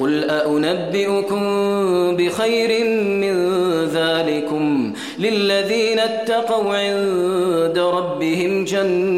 قل أأنبئكم بخير من ذلكم للذين اتقوا عند ربهم جنات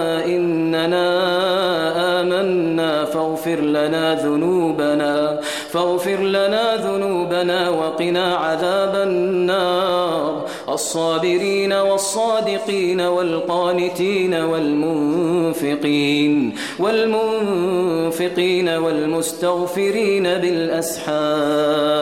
فاغفر لنا ذنوبنا فاغفر لنا ذنوبنا وقنا عذاب النار. الصابرين والصادقين والقانتين والمنفقين والمنفقين والمستغفرين بالأسحار.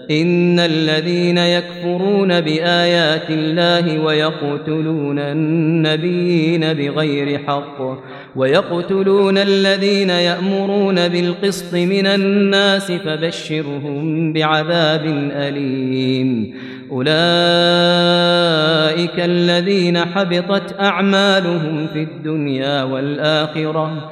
ان الذين يكفرون بايات الله ويقتلون النبيين بغير حق ويقتلون الذين يأمرون بالقسط من الناس فبشرهم بعذاب اليم اولئك الذين حبطت اعمالهم في الدنيا والاخره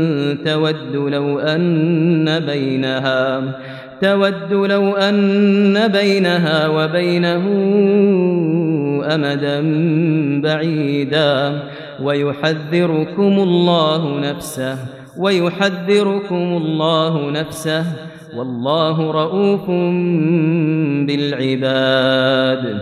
تود لو أن بينها تود لو أن بينها وبينه أمدا بعيدا ويحذركم الله نفسه ويحذركم الله نفسه والله رؤوف بالعباد.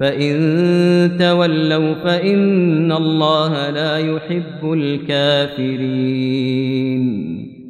فإن تولوا فإن الله لا يحب الكافرين